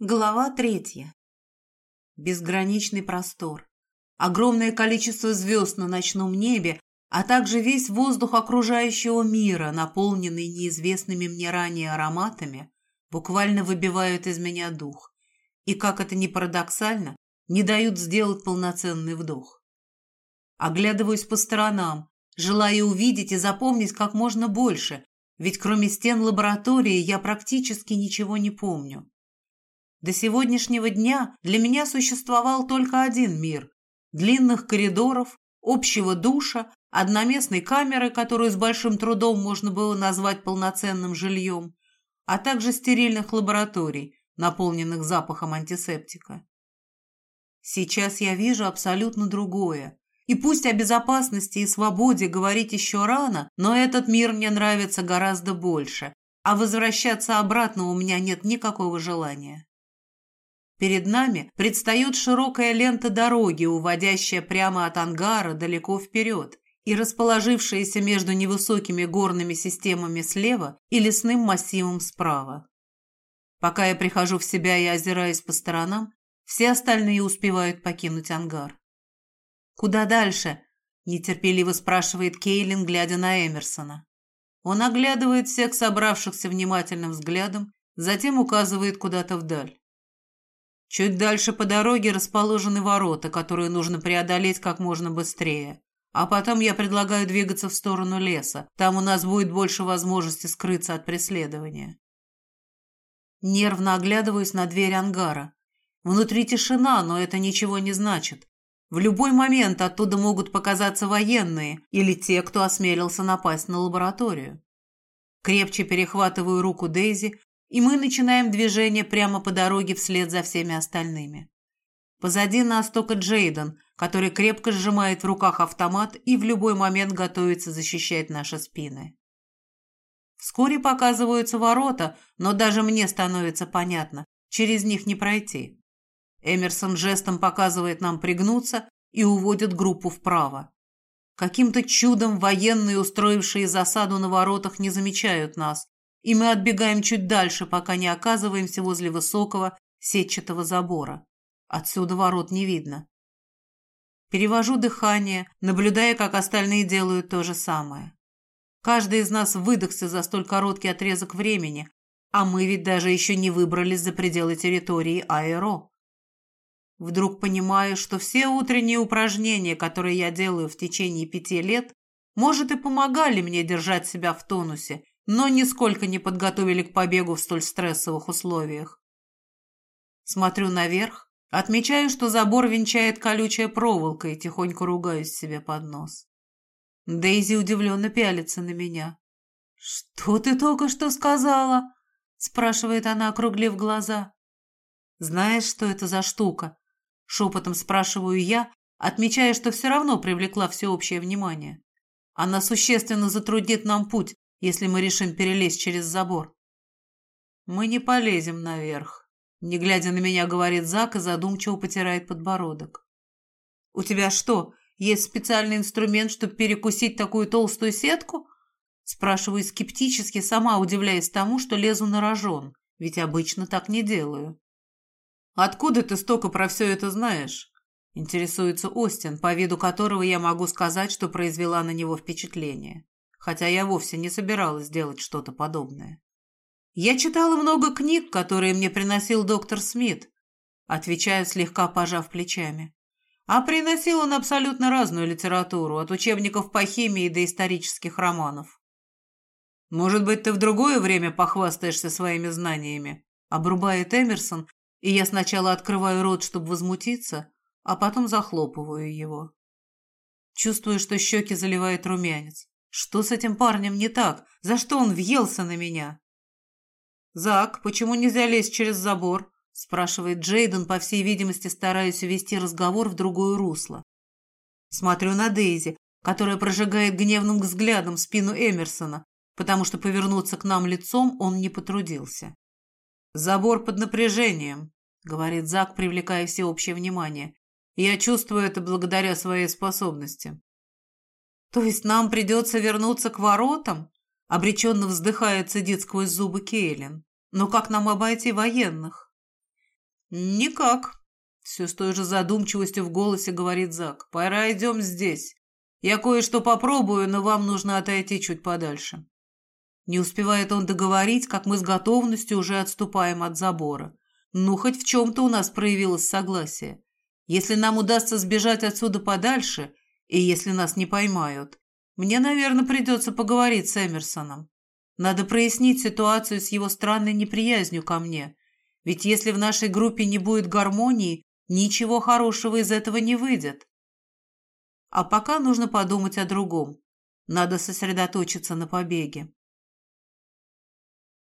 Глава третья. Безграничный простор. Огромное количество звезд на ночном небе, а также весь воздух окружающего мира, наполненный неизвестными мне ранее ароматами, буквально выбивают из меня дух. И, как это ни парадоксально, не дают сделать полноценный вдох. Оглядываюсь по сторонам, желая увидеть и запомнить как можно больше, ведь кроме стен лаборатории я практически ничего не помню. До сегодняшнего дня для меня существовал только один мир – длинных коридоров, общего душа, одноместной камеры, которую с большим трудом можно было назвать полноценным жильем, а также стерильных лабораторий, наполненных запахом антисептика. Сейчас я вижу абсолютно другое. И пусть о безопасности и свободе говорить еще рано, но этот мир мне нравится гораздо больше, а возвращаться обратно у меня нет никакого желания. Перед нами предстает широкая лента дороги, уводящая прямо от ангара далеко вперед и расположившаяся между невысокими горными системами слева и лесным массивом справа. Пока я прихожу в себя и озираюсь по сторонам, все остальные успевают покинуть ангар. «Куда дальше?» – нетерпеливо спрашивает Кейлин, глядя на Эмерсона. Он оглядывает всех собравшихся внимательным взглядом, затем указывает куда-то вдаль. Чуть дальше по дороге расположены ворота, которые нужно преодолеть как можно быстрее. А потом я предлагаю двигаться в сторону леса. Там у нас будет больше возможности скрыться от преследования. Нервно оглядываюсь на дверь ангара. Внутри тишина, но это ничего не значит. В любой момент оттуда могут показаться военные или те, кто осмелился напасть на лабораторию. Крепче перехватываю руку Дейзи, и мы начинаем движение прямо по дороге вслед за всеми остальными. Позади нас только Джейден, который крепко сжимает в руках автомат и в любой момент готовится защищать наши спины. Вскоре показываются ворота, но даже мне становится понятно, через них не пройти. Эмерсон жестом показывает нам пригнуться и уводит группу вправо. Каким-то чудом военные, устроившие засаду на воротах, не замечают нас, и мы отбегаем чуть дальше, пока не оказываемся возле высокого сетчатого забора. Отсюда ворот не видно. Перевожу дыхание, наблюдая, как остальные делают то же самое. Каждый из нас выдохся за столь короткий отрезок времени, а мы ведь даже еще не выбрались за пределы территории Аэро. Вдруг понимаю, что все утренние упражнения, которые я делаю в течение пяти лет, может, и помогали мне держать себя в тонусе но нисколько не подготовили к побегу в столь стрессовых условиях. Смотрю наверх, отмечаю, что забор венчает колючая проволока и тихонько ругаюсь себе под нос. Дейзи удивленно пялится на меня. «Что ты только что сказала?» – спрашивает она, округлив глаза. «Знаешь, что это за штука?» – шепотом спрашиваю я, отмечая, что все равно привлекла всеобщее внимание. Она существенно затруднит нам путь, если мы решим перелезть через забор. Мы не полезем наверх. Не глядя на меня, говорит Зак и задумчиво потирает подбородок. У тебя что, есть специальный инструмент, чтобы перекусить такую толстую сетку? Спрашиваю скептически, сама удивляясь тому, что лезу на рожон, ведь обычно так не делаю. «Откуда ты столько про все это знаешь?» Интересуется Остин, по виду которого я могу сказать, что произвела на него впечатление хотя я вовсе не собиралась делать что-то подобное. «Я читала много книг, которые мне приносил доктор Смит», отвечаю, слегка пожав плечами. А приносил он абсолютно разную литературу, от учебников по химии до исторических романов. «Может быть, ты в другое время похвастаешься своими знаниями?» Обрубает Эмерсон, и я сначала открываю рот, чтобы возмутиться, а потом захлопываю его. Чувствую, что щеки заливает румянец. Что с этим парнем не так? За что он въелся на меня? «Зак, почему нельзя лезть через забор?» спрашивает Джейден, по всей видимости, стараясь увести разговор в другое русло. Смотрю на Дейзи, которая прожигает гневным взглядом спину Эмерсона, потому что повернуться к нам лицом он не потрудился. «Забор под напряжением», — говорит Зак, привлекая всеобщее внимание. «Я чувствую это благодаря своей способности. «То есть нам придется вернуться к воротам?» Обреченно вздыхает, цедит сквозь зубы Кейлин. «Но как нам обойти военных?» «Никак», — все с той же задумчивостью в голосе говорит Зак. «Пора идем здесь. Я кое-что попробую, но вам нужно отойти чуть подальше». Не успевает он договорить, как мы с готовностью уже отступаем от забора. Ну, хоть в чем-то у нас проявилось согласие. Если нам удастся сбежать отсюда подальше, и если нас не поймают, мне, наверное, придется поговорить с Эмерсоном. Надо прояснить ситуацию с его странной неприязнью ко мне. Ведь если в нашей группе не будет гармонии, ничего хорошего из этого не выйдет. А пока нужно подумать о другом. Надо сосредоточиться на побеге.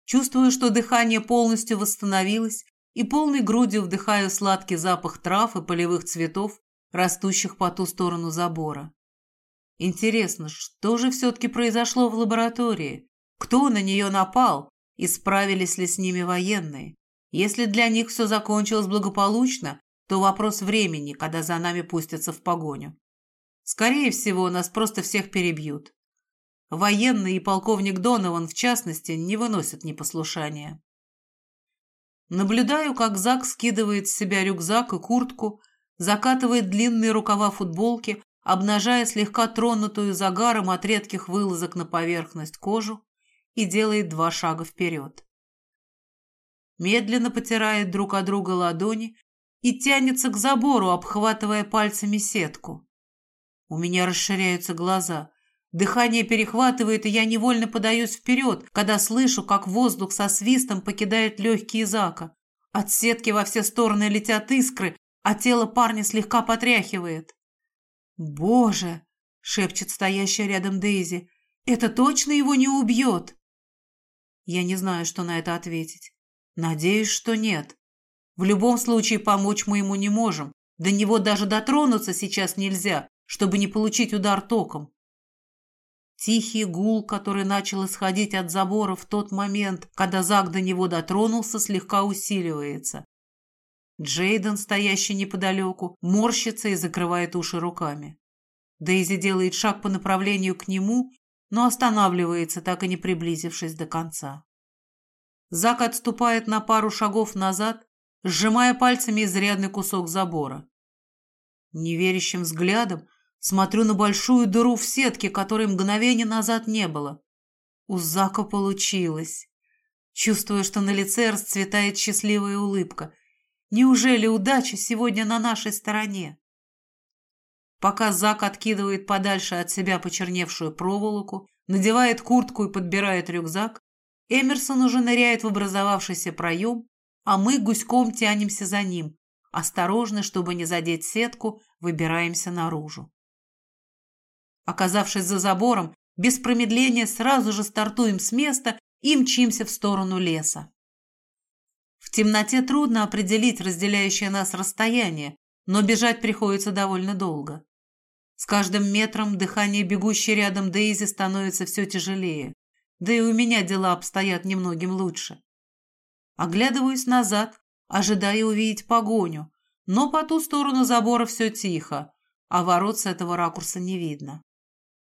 Чувствую, что дыхание полностью восстановилось, и полной грудью вдыхаю сладкий запах трав и полевых цветов, растущих по ту сторону забора. Интересно, что же все-таки произошло в лаборатории? Кто на нее напал? И справились ли с ними военные? Если для них все закончилось благополучно, то вопрос времени, когда за нами пустятся в погоню. Скорее всего, нас просто всех перебьют. Военный и полковник Донован, в частности, не выносят непослушания. Наблюдаю, как Зак скидывает с себя рюкзак и куртку, закатывает длинные рукава футболки, обнажая слегка тронутую загаром от редких вылазок на поверхность кожу и делает два шага вперед. Медленно потирает друг от друга ладони и тянется к забору, обхватывая пальцами сетку. У меня расширяются глаза – Дыхание перехватывает, и я невольно подаюсь вперед, когда слышу, как воздух со свистом покидает легкие Зака. От сетки во все стороны летят искры, а тело парня слегка потряхивает. «Боже!» — шепчет стоящая рядом Дейзи. «Это точно его не убьет?» Я не знаю, что на это ответить. Надеюсь, что нет. В любом случае помочь мы ему не можем. До него даже дотронуться сейчас нельзя, чтобы не получить удар током. Тихий гул, который начал исходить от забора в тот момент, когда Зак до него дотронулся, слегка усиливается. Джейден, стоящий неподалеку, морщится и закрывает уши руками. Дейзи делает шаг по направлению к нему, но останавливается, так и не приблизившись до конца. Зак отступает на пару шагов назад, сжимая пальцами изрядный кусок забора. Неверящим взглядом Смотрю на большую дыру в сетке, которой мгновение назад не было. У Зака получилось. Чувствую, что на лице расцветает счастливая улыбка. Неужели удача сегодня на нашей стороне? Пока Зак откидывает подальше от себя почерневшую проволоку, надевает куртку и подбирает рюкзак, Эмерсон уже ныряет в образовавшийся проем, а мы гуськом тянемся за ним. Осторожно, чтобы не задеть сетку, выбираемся наружу. Оказавшись за забором, без промедления сразу же стартуем с места и мчимся в сторону леса. Темноте трудно определить разделяющее нас расстояние, но бежать приходится довольно долго. С каждым метром дыхание бегущей рядом Дейзи становится все тяжелее, да и у меня дела обстоят немногим лучше. Оглядываюсь назад, ожидая увидеть погоню, но по ту сторону забора все тихо, а ворот с этого ракурса не видно.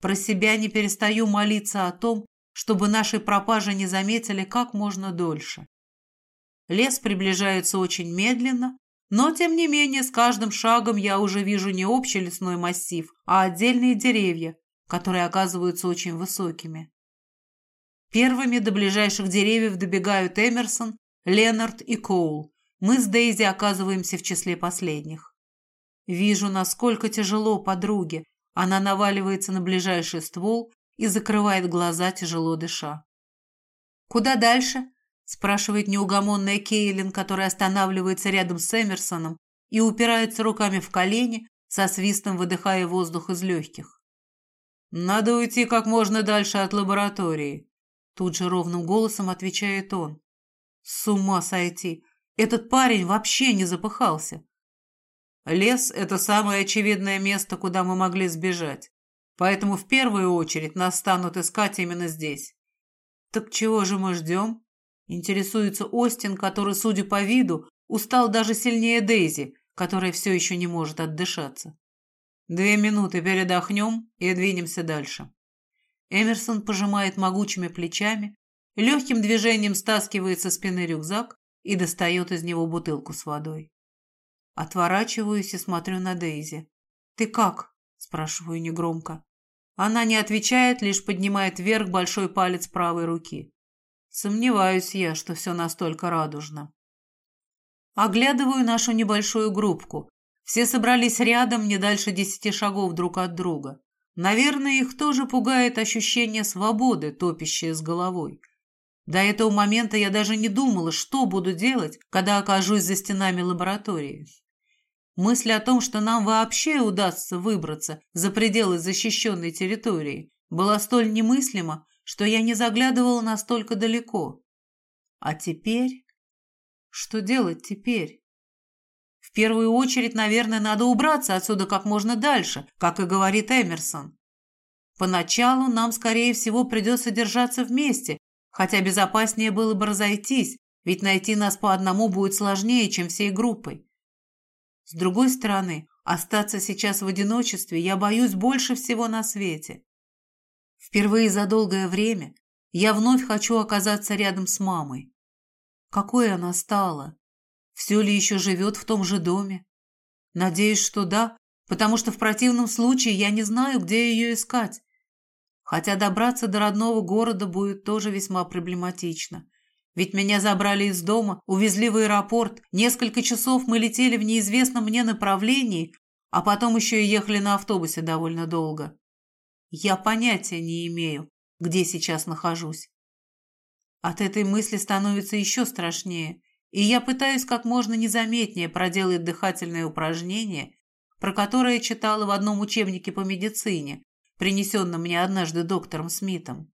Про себя не перестаю молиться о том, чтобы наши пропажи не заметили как можно дольше. Лес приближается очень медленно, но, тем не менее, с каждым шагом я уже вижу не общий лесной массив, а отдельные деревья, которые оказываются очень высокими. Первыми до ближайших деревьев добегают Эмерсон, Ленард и Коул. Мы с Дейзи оказываемся в числе последних. Вижу, насколько тяжело подруге, она наваливается на ближайший ствол и закрывает глаза, тяжело дыша. «Куда дальше?» – спрашивает неугомонная Кейлин, которая останавливается рядом с Эмерсоном и упирается руками в колени, со свистом выдыхая воздух из легких. «Надо уйти как можно дальше от лаборатории», – тут же ровным голосом отвечает он. «С ума сойти! Этот парень вообще не запыхался. Лес – это самое очевидное место, куда мы могли сбежать. Поэтому в первую очередь нас станут искать именно здесь. Так чего же мы ждем? Интересуется Остин, который, судя по виду, устал даже сильнее Дейзи, которая все еще не может отдышаться. Две минуты передохнем и двинемся дальше. Эмерсон пожимает могучими плечами, легким движением стаскивает со спины рюкзак и достает из него бутылку с водой. Отворачиваюсь и смотрю на Дейзи. «Ты как?» – спрашиваю негромко. Она не отвечает, лишь поднимает вверх большой палец правой руки. Сомневаюсь я, что все настолько радужно. Оглядываю нашу небольшую группку. Все собрались рядом, не дальше десяти шагов друг от друга. Наверное, их тоже пугает ощущение свободы, топящее с головой. До этого момента я даже не думала, что буду делать, когда окажусь за стенами лаборатории. Мысль о том, что нам вообще удастся выбраться за пределы защищенной территории, была столь немыслима, что я не заглядывала настолько далеко. А теперь... Что делать теперь? В первую очередь, наверное, надо убраться отсюда как можно дальше, как и говорит Эмерсон. Поначалу нам, скорее всего, придется держаться вместе, хотя безопаснее было бы разойтись, ведь найти нас по одному будет сложнее, чем всей группой. С другой стороны, остаться сейчас в одиночестве я боюсь больше всего на свете. Впервые за долгое время я вновь хочу оказаться рядом с мамой. Какой она стала? Все ли еще живет в том же доме? Надеюсь, что да, потому что в противном случае я не знаю, где ее искать. Хотя добраться до родного города будет тоже весьма проблематично. Ведь меня забрали из дома, увезли в аэропорт. Несколько часов мы летели в неизвестном мне направлении, а потом еще и ехали на автобусе довольно долго. Я понятия не имею, где сейчас нахожусь. От этой мысли становится еще страшнее, и я пытаюсь как можно незаметнее проделать дыхательное упражнение, про которое читала в одном учебнике по медицине, принесенном мне однажды доктором Смитом.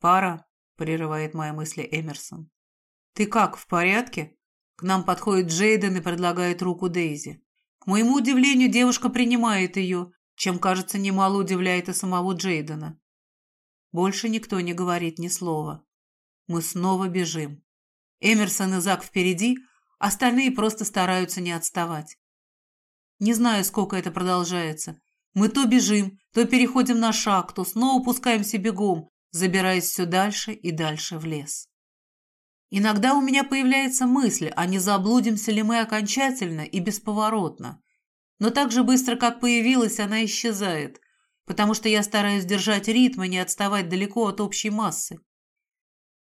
«Пора», – прерывает мои мысли Эмерсон. «Ты как, в порядке?» К нам подходит Джейден и предлагает руку Дейзи. К моему удивлению, девушка принимает ее, чем, кажется, немало удивляет и самого Джейдена. Больше никто не говорит ни слова. Мы снова бежим. Эмерсон и Зак впереди, остальные просто стараются не отставать. Не знаю, сколько это продолжается. Мы то бежим, то переходим на шаг, то снова пускаемся бегом, забираясь все дальше и дальше в лес. Иногда у меня появляется мысль, а не заблудимся ли мы окончательно и бесповоротно. Но так же быстро, как появилась, она исчезает, потому что я стараюсь держать ритм и не отставать далеко от общей массы.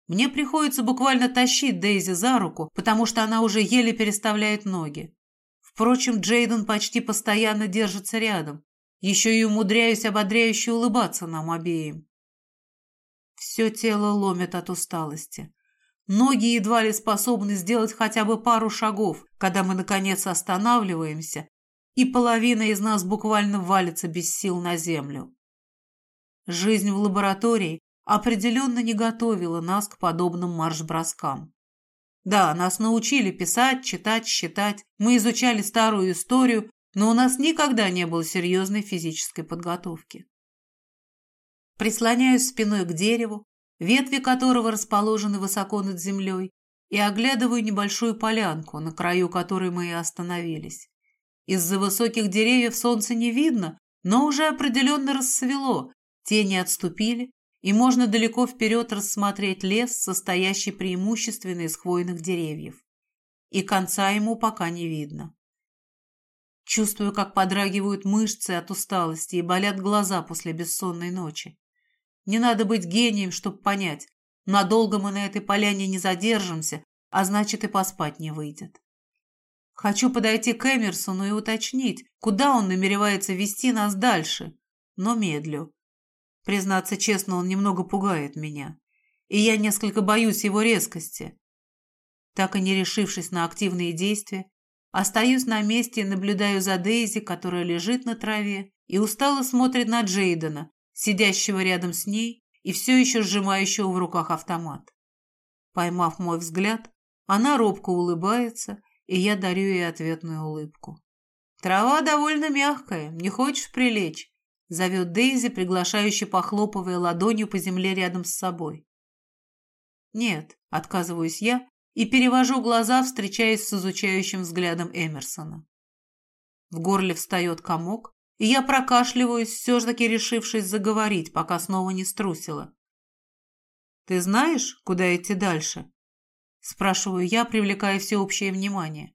Мне приходится буквально тащить Дейзи за руку, потому что она уже еле переставляет ноги. Впрочем, Джейден почти постоянно держится рядом. Еще и умудряюсь ободряюще улыбаться нам обеим. Все тело ломит от усталости. Ноги едва ли способны сделать хотя бы пару шагов, когда мы, наконец, останавливаемся, и половина из нас буквально валится без сил на землю. Жизнь в лаборатории определенно не готовила нас к подобным марш-броскам. Да, нас научили писать, читать, считать, мы изучали старую историю, но у нас никогда не было серьезной физической подготовки. Прислоняюсь спиной к дереву, ветви которого расположены высоко над землей, и оглядываю небольшую полянку, на краю которой мы и остановились. Из-за высоких деревьев солнце не видно, но уже определенно рассвело, тени отступили, и можно далеко вперед рассмотреть лес, состоящий преимущественно из хвойных деревьев. И конца ему пока не видно. Чувствую, как подрагивают мышцы от усталости и болят глаза после бессонной ночи. Не надо быть гением, чтобы понять. Надолго мы на этой поляне не задержимся, а значит и поспать не выйдет. Хочу подойти к Эмерсону и уточнить, куда он намеревается вести нас дальше, но медлю. Признаться честно, он немного пугает меня, и я несколько боюсь его резкости. Так и не решившись на активные действия, остаюсь на месте и наблюдаю за Дейзи, которая лежит на траве и устало смотрит на Джейдена, сидящего рядом с ней и все еще сжимающего в руках автомат. Поймав мой взгляд, она робко улыбается, и я дарю ей ответную улыбку. «Трава довольно мягкая, не хочешь прилечь?» — зовет Дейзи, приглашающе похлопывая ладонью по земле рядом с собой. «Нет», — отказываюсь я и перевожу глаза, встречаясь с изучающим взглядом Эмерсона. В горле встает комок, и я прокашливаюсь, все-таки решившись заговорить, пока снова не струсила. «Ты знаешь, куда идти дальше?» Спрашиваю я, привлекая всеобщее внимание.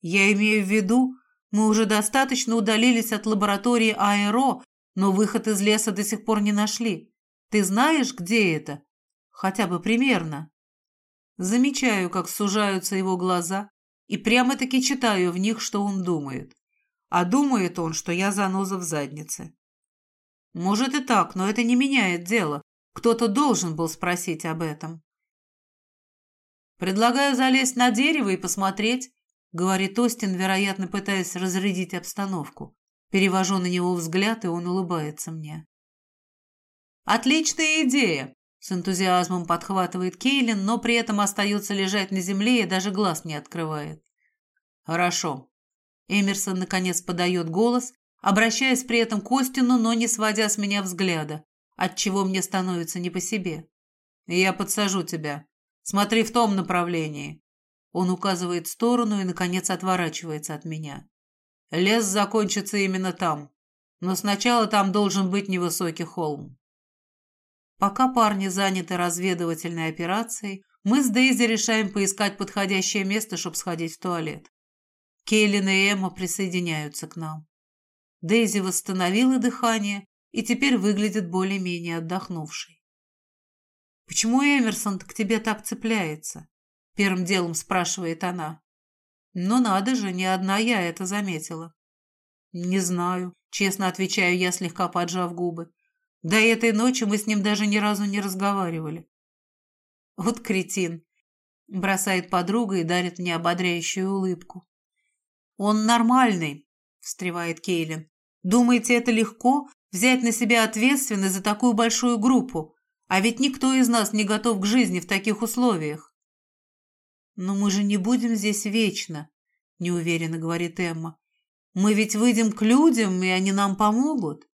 Я имею в виду, мы уже достаточно удалились от лаборатории Аэро, но выход из леса до сих пор не нашли. Ты знаешь, где это? Хотя бы примерно. Замечаю, как сужаются его глаза, и прямо-таки читаю в них, что он думает. А думает он, что я заноза в заднице. Может и так, но это не меняет дело. Кто-то должен был спросить об этом. «Предлагаю залезть на дерево и посмотреть», — говорит Остин, вероятно, пытаясь разрядить обстановку. Перевожу на него взгляд, и он улыбается мне. «Отличная идея!» — с энтузиазмом подхватывает Кейлин, но при этом остается лежать на земле и даже глаз не открывает. «Хорошо». Эмерсон, наконец, подает голос, обращаясь при этом к Остину, но не сводя с меня взгляда, отчего мне становится не по себе. «Я подсажу тебя. Смотри в том направлении». Он указывает сторону и, наконец, отворачивается от меня. Лес закончится именно там, но сначала там должен быть невысокий холм. Пока парни заняты разведывательной операцией, мы с Дейзи решаем поискать подходящее место, чтобы сходить в туалет. Кейлин и Эмма присоединяются к нам. Дейзи восстановила дыхание и теперь выглядит более-менее отдохнувшей. «Почему Эмерсон к тебе так цепляется?» – первым делом спрашивает она. Но надо же, не одна я это заметила. Не знаю, честно отвечаю я, слегка поджав губы. До этой ночи мы с ним даже ни разу не разговаривали. Вот кретин. Бросает подруга и дарит мне ободряющую улыбку. Он нормальный, встревает Кейлин. Думаете, это легко взять на себя ответственность за такую большую группу? А ведь никто из нас не готов к жизни в таких условиях. «Но мы же не будем здесь вечно», — неуверенно говорит Эмма. «Мы ведь выйдем к людям, и они нам помогут».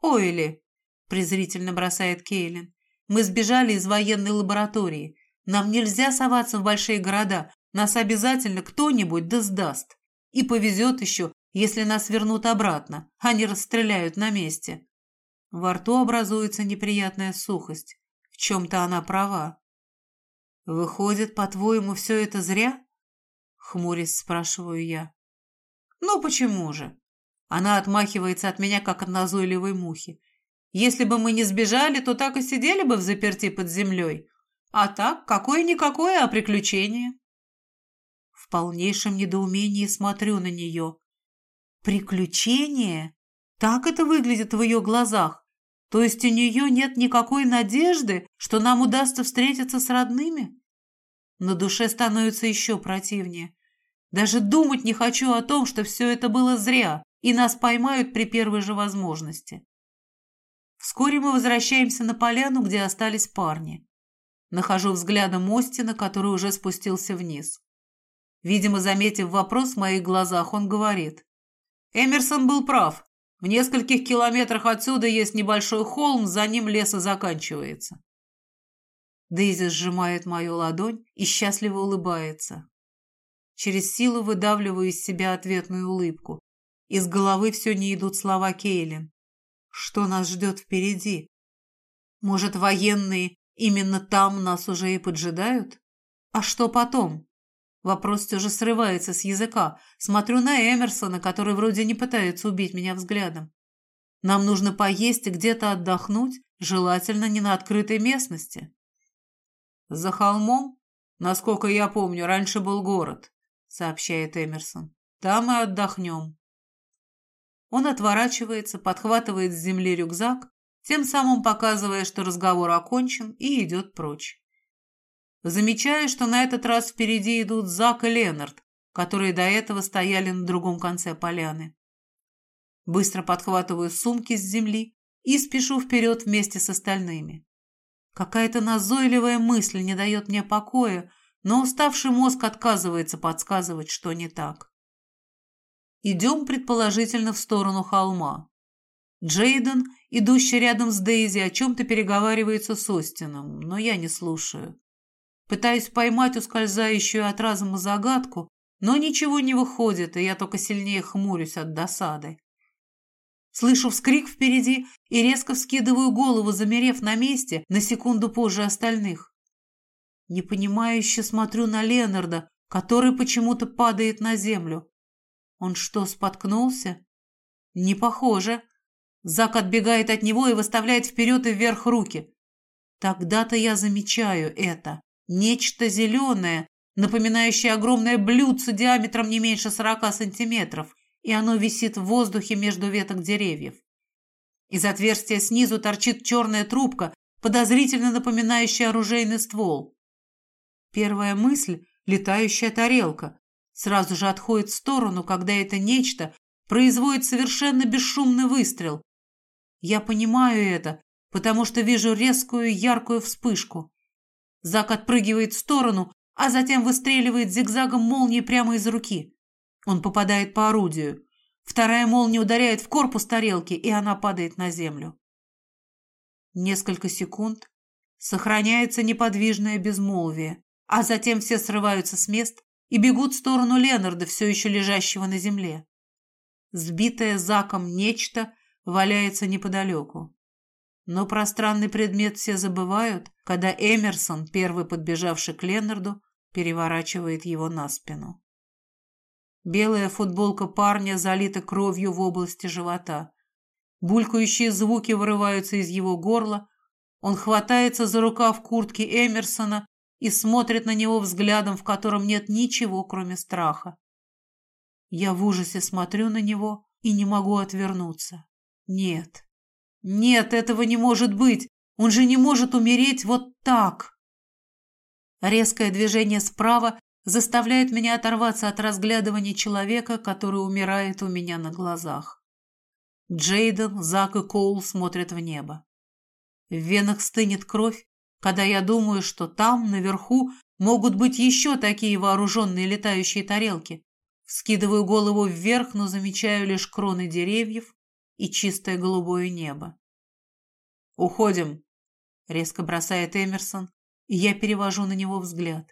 «Ойли», — презрительно бросает Кейлин, «мы сбежали из военной лаборатории. Нам нельзя соваться в большие города. Нас обязательно кто-нибудь да сдаст. И повезет еще, если нас вернут обратно, а не расстреляют на месте». Во рту образуется неприятная сухость. В чем-то она права. «Выходит, по-твоему, все это зря?» Хмурясь, спрашиваю я. «Ну почему же?» Она отмахивается от меня, как от назойливой мухи. «Если бы мы не сбежали, то так и сидели бы в заперти под землей. А так, какое-никакое, а приключение». В полнейшем недоумении смотрю на нее. «Приключение? Так это выглядит в ее глазах? То есть у нее нет никакой надежды, что нам удастся встретиться с родными?» На душе становится еще противнее. Даже думать не хочу о том, что все это было зря, и нас поймают при первой же возможности. Вскоре мы возвращаемся на поляну, где остались парни. Нахожу взглядом Остина, который уже спустился вниз. Видимо, заметив вопрос в моих глазах, он говорит. Эмерсон был прав. В нескольких километрах отсюда есть небольшой холм, за ним лес и заканчивается. Дейзи сжимает мою ладонь и счастливо улыбается. Через силу выдавливаю из себя ответную улыбку. Из головы все не идут слова Кейлин. Что нас ждет впереди? Может, военные именно там нас уже и поджидают? А что потом? Вопрос все же срывается с языка. Смотрю на Эмерсона, который вроде не пытается убить меня взглядом. Нам нужно поесть и где-то отдохнуть, желательно не на открытой местности. «За холмом, насколько я помню, раньше был город», — сообщает Эмерсон. «Там и отдохнем». Он отворачивается, подхватывает с земли рюкзак, тем самым показывая, что разговор окончен, и идет прочь. Замечаю, что на этот раз впереди идут Зак и Ленард, которые до этого стояли на другом конце поляны. Быстро подхватываю сумки с земли и спешу вперед вместе с остальными. Какая-то назойливая мысль не дает мне покоя, но уставший мозг отказывается подсказывать, что не так. Идем, предположительно, в сторону холма. Джейден, идущий рядом с Дейзи, о чем-то переговаривается с Остином, но я не слушаю. Пытаюсь поймать ускользающую от разума загадку, но ничего не выходит, и я только сильнее хмурюсь от досады. Слышу вскрик впереди и резко вскидываю голову, замерев на месте на секунду позже остальных. Непонимающе смотрю на Ленарда, который почему-то падает на землю. Он что, споткнулся? Не похоже. Зак отбегает от него и выставляет вперед и вверх руки. Тогда-то я замечаю это. Нечто зеленое, напоминающее огромное блюдце диаметром не меньше сорока сантиметров, и оно висит в воздухе между веток деревьев. Из отверстия снизу торчит черная трубка, подозрительно напоминающая оружейный ствол. Первая мысль — летающая тарелка. Сразу же отходит в сторону, когда это нечто производит совершенно бесшумный выстрел. Я понимаю это, потому что вижу резкую яркую вспышку. Зак отпрыгивает в сторону, а затем выстреливает зигзагом молнии прямо из руки. Он попадает по орудию. Вторая молния ударяет в корпус тарелки, и она падает на землю. Несколько секунд сохраняется неподвижное безмолвие, а затем все срываются с мест и бегут в сторону Ленарда, все еще лежащего на земле. Сбитое Заком нечто валяется неподалеку. Но пространный предмет все забывают, когда Эмерсон, первый подбежавший к Ленарду, переворачивает его на спину. Белая футболка парня залита кровью в области живота. Булькающие звуки вырываются из его горла. Он хватается за рукав куртки Эмерсона и смотрит на него взглядом, в котором нет ничего, кроме страха. Я в ужасе смотрю на него и не могу отвернуться. Нет, нет, этого не может быть. Он же не может умереть вот так. Резкое движение справа заставляет меня оторваться от разглядывания человека, который умирает у меня на глазах. Джейден, Зак и Коул смотрят в небо. В венах стынет кровь, когда я думаю, что там, наверху, могут быть еще такие вооруженные летающие тарелки. Скидываю голову вверх, но замечаю лишь кроны деревьев и чистое голубое небо. «Уходим», — резко бросает Эмерсон, и я перевожу на него взгляд.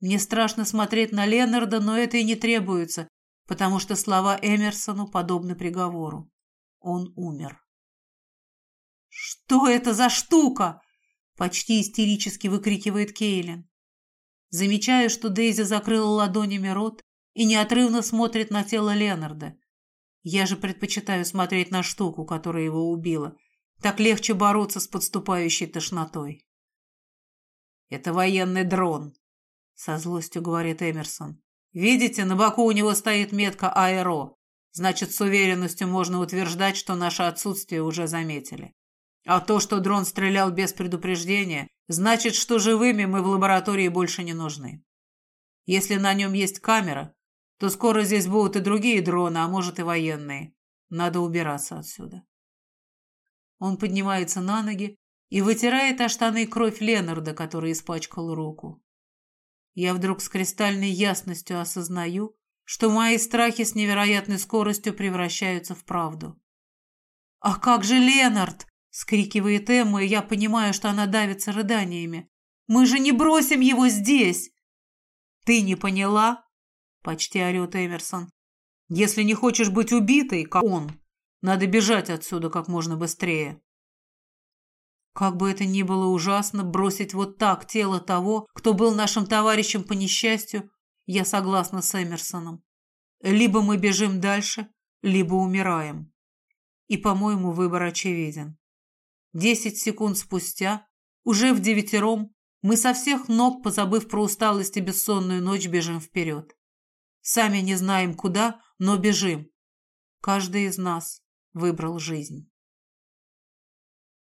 Мне страшно смотреть на Ленарда, но это и не требуется, потому что слова Эмерсону подобны приговору. Он умер. «Что это за штука?» — почти истерически выкрикивает Кейлин. Замечаю, что Дейзи закрыла ладонями рот и неотрывно смотрит на тело Ленарда. Я же предпочитаю смотреть на штуку, которая его убила. Так легче бороться с подступающей тошнотой. «Это военный дрон», со злостью говорит Эмерсон. Видите, на боку у него стоит метка аэро. Значит, с уверенностью можно утверждать, что наше отсутствие уже заметили. А то, что дрон стрелял без предупреждения, значит, что живыми мы в лаборатории больше не нужны. Если на нем есть камера, то скоро здесь будут и другие дроны, а может и военные. Надо убираться отсюда. Он поднимается на ноги и вытирает о штаны кровь Ленарда, который испачкал руку. Я вдруг с кристальной ясностью осознаю, что мои страхи с невероятной скоростью превращаются в правду. «А как же Ленард?» — скрикивает Эмма, и я понимаю, что она давится рыданиями. «Мы же не бросим его здесь!» «Ты не поняла?» — почти орет Эмерсон. «Если не хочешь быть убитой, как он, надо бежать отсюда как можно быстрее». Как бы это ни было ужасно, бросить вот так тело того, кто был нашим товарищем по несчастью, я согласна с Эмерсоном. Либо мы бежим дальше, либо умираем. И, по-моему, выбор очевиден. Десять секунд спустя, уже в девятером, мы со всех ног, позабыв про усталость и бессонную ночь, бежим вперед. Сами не знаем куда, но бежим. Каждый из нас выбрал жизнь.